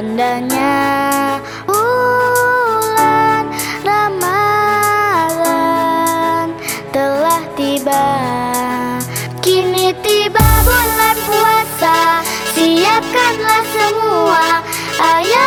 ada bulan Ramadhan bulan Ramadan telah tiba. Kini tiba bulan puasa Siapkanlah semua. Ayo